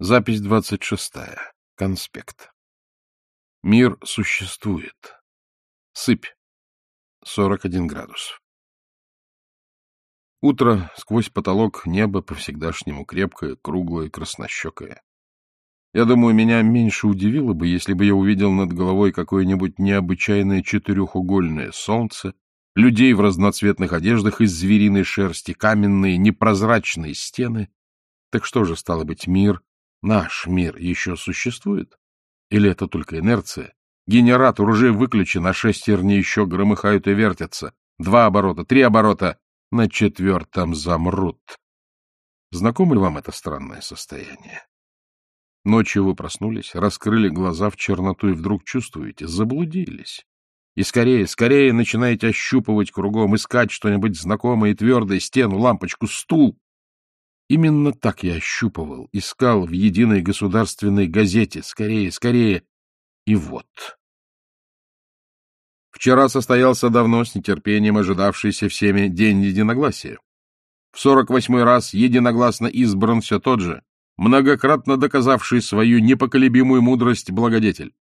Запись двадцать шестая. Конспект. Мир существует. Сыпь. Сорок один градус. Утро, сквозь потолок, небо по-всегдашнему крепкое, круглое, краснощекое. Я думаю, меня меньше удивило бы, если бы я увидел над головой какое-нибудь необычайное четырехугольное солнце, людей в разноцветных одеждах из звериной шерсти, каменные, непрозрачные стены. Так что же, стало быть, мир Наш мир еще существует? Или это только инерция? Генератор уже выключен, а шестерни еще громыхают и вертятся. Два оборота, три оборота. На четвертом замрут. Знакомо ли вам это странное состояние? Ночью вы проснулись, раскрыли глаза в черноту и вдруг чувствуете, заблудились. И скорее, скорее начинаете ощупывать кругом, искать что-нибудь знакомое и твердое, стену, лампочку, стул. Именно так я ощупывал, искал в единой государственной газете. Скорее, скорее. И вот. Вчера состоялся давно с нетерпением ожидавшийся всеми День Единогласия. В сорок восьмой раз единогласно избран все тот же, многократно доказавший свою непоколебимую мудрость благодетель.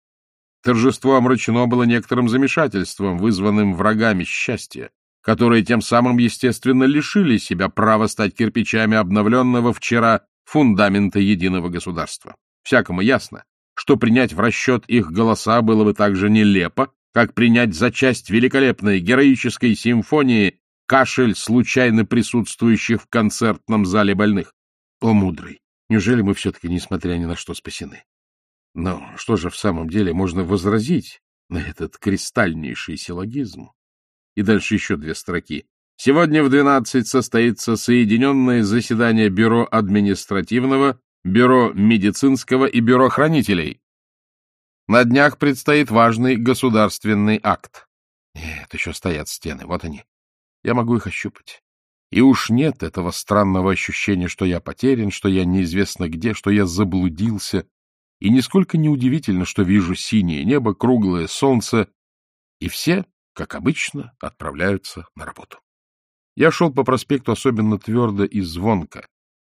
Торжество омрачено было некоторым замешательством, вызванным врагами счастья которые тем самым, естественно, лишили себя права стать кирпичами обновленного вчера фундамента единого государства. Всякому ясно, что принять в расчет их голоса было бы так же нелепо, как принять за часть великолепной героической симфонии кашель случайно присутствующих в концертном зале больных. О, мудрый, неужели мы все-таки, несмотря ни на что, спасены? Но что же в самом деле можно возразить на этот кристальнейший силлогизм? И дальше еще две строки. Сегодня в 12 состоится соединенное заседание Бюро административного, Бюро медицинского и Бюро хранителей. На днях предстоит важный государственный акт. Нет, еще стоят стены, вот они. Я могу их ощупать. И уж нет этого странного ощущения, что я потерян, что я неизвестно где, что я заблудился. И нисколько не удивительно, что вижу синее небо, круглое солнце, и все как обычно, отправляются на работу. Я шел по проспекту особенно твердо и звонко,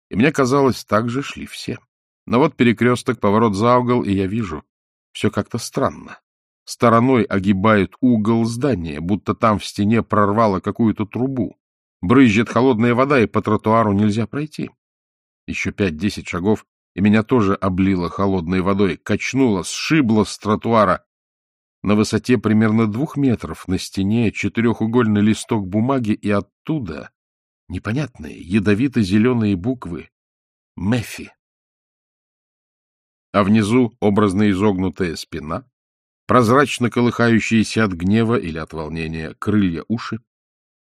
и мне казалось, так же шли все. Но вот перекресток, поворот за угол, и я вижу, все как-то странно. Стороной огибает угол здания, будто там в стене прорвало какую-то трубу. Брызжет холодная вода, и по тротуару нельзя пройти. Еще пять-десять шагов, и меня тоже облило холодной водой, качнуло, сшибло с тротуара, на высоте примерно двух метров на стене четырехугольный листок бумаги, и оттуда непонятные ядовито-зеленые буквы «Мэфи». А внизу образно изогнутая спина, прозрачно колыхающиеся от гнева или от волнения крылья уши,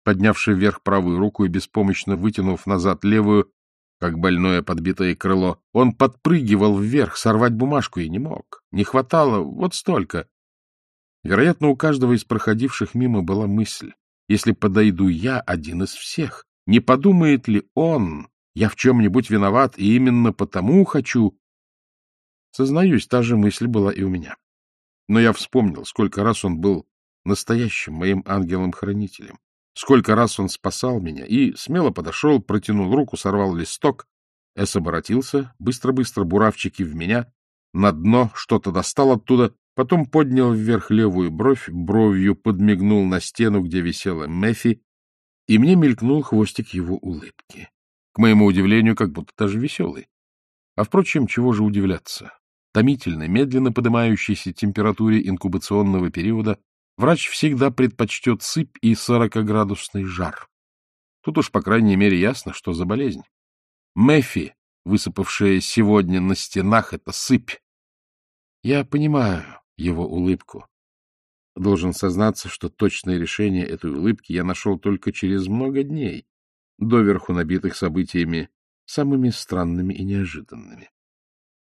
поднявший вверх правую руку и беспомощно вытянув назад левую, как больное подбитое крыло, он подпрыгивал вверх, сорвать бумажку и не мог. Не хватало вот столько. Вероятно, у каждого из проходивших мимо была мысль, если подойду я один из всех, не подумает ли он, я в чем-нибудь виноват и именно потому хочу... Сознаюсь, та же мысль была и у меня. Но я вспомнил, сколько раз он был настоящим моим ангелом-хранителем, сколько раз он спасал меня, и смело подошел, протянул руку, сорвал листок, Эс оборотился, быстро-быстро буравчики в меня, на дно что-то достал оттуда Потом поднял вверх левую бровь, бровью подмигнул на стену, где висела Мэфи, и мне мелькнул хвостик его улыбки. К моему удивлению, как будто даже веселый. А, впрочем, чего же удивляться? Томительно, медленно поднимающейся температуре инкубационного периода врач всегда предпочтет сыпь и сорокоградусный жар. Тут уж, по крайней мере, ясно, что за болезнь. Мэфи, высыпавшая сегодня на стенах, — это сыпь. Я понимаю, его улыбку. Должен сознаться, что точное решение этой улыбки я нашел только через много дней, доверху набитых событиями самыми странными и неожиданными.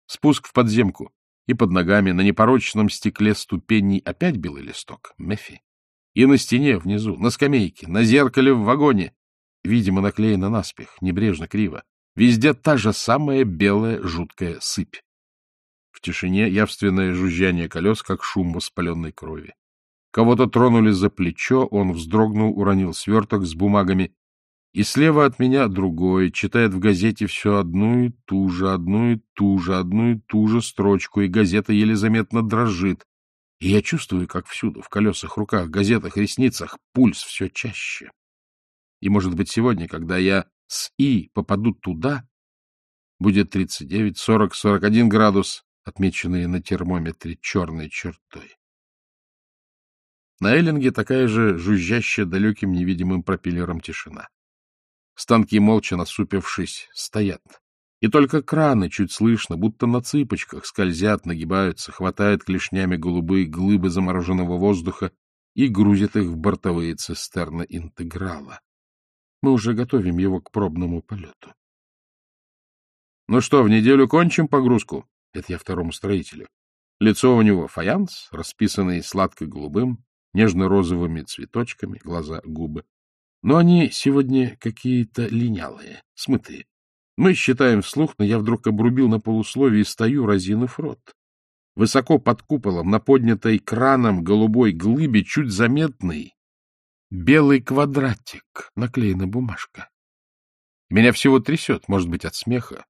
Спуск в подземку, и под ногами на непорочном стекле ступеней опять белый листок, Мефи. И на стене внизу, на скамейке, на зеркале в вагоне, видимо, наклеено наспех, небрежно, криво. Везде та же самая белая жуткая сыпь. В тишине явственное жужжание колес, как шум воспаленной крови. Кого-то тронули за плечо, он вздрогнул, уронил сверток с бумагами И слева от меня другой читает в газете все одну и ту же, одну и ту же, одну и ту же строчку, и газета еле заметно дрожит. И я чувствую, как всюду, в колесах, руках, газетах, ресницах, пульс все чаще. И, может быть, сегодня, когда я с И попаду туда, будет 39, 40, 41 градус, отмеченные на термометре черной чертой. На Эллинге такая же жужжащая далеким невидимым пропеллером тишина. Станки, молча насупившись, стоят. И только краны чуть слышно, будто на цыпочках, скользят, нагибаются, хватают клешнями голубые глыбы замороженного воздуха и грузят их в бортовые цистерны интеграла. Мы уже готовим его к пробному полету. — Ну что, в неделю кончим погрузку? Это я второму строителю. Лицо у него фаянс, расписанный сладко-голубым, нежно-розовыми цветочками, глаза, губы. Но они сегодня какие-то линялые, смытые. Мы считаем вслух, но я вдруг обрубил на полусловие и стою, разинув рот. Высоко под куполом, на поднятой краном голубой глыбе, чуть заметный белый квадратик, наклеена бумажка. Меня всего трясет, может быть, от смеха.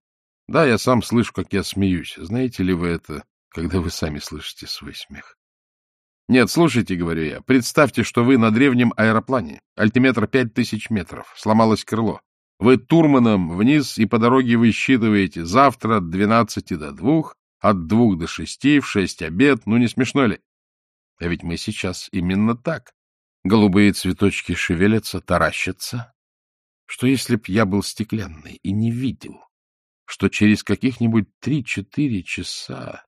Да, я сам слышу, как я смеюсь. Знаете ли вы это, когда вы сами слышите свой смех? Нет, слушайте, говорю я, представьте, что вы на древнем аэроплане, альтиметр пять тысяч метров, сломалось крыло. Вы турманом вниз, и по дороге вы считываете завтра от двенадцати до двух, от двух до шести, в шесть обед, ну не смешно ли? А ведь мы сейчас именно так. Голубые цветочки шевелятся, таращатся. Что если б я был стеклянный и не видел, что через каких-нибудь три-четыре часа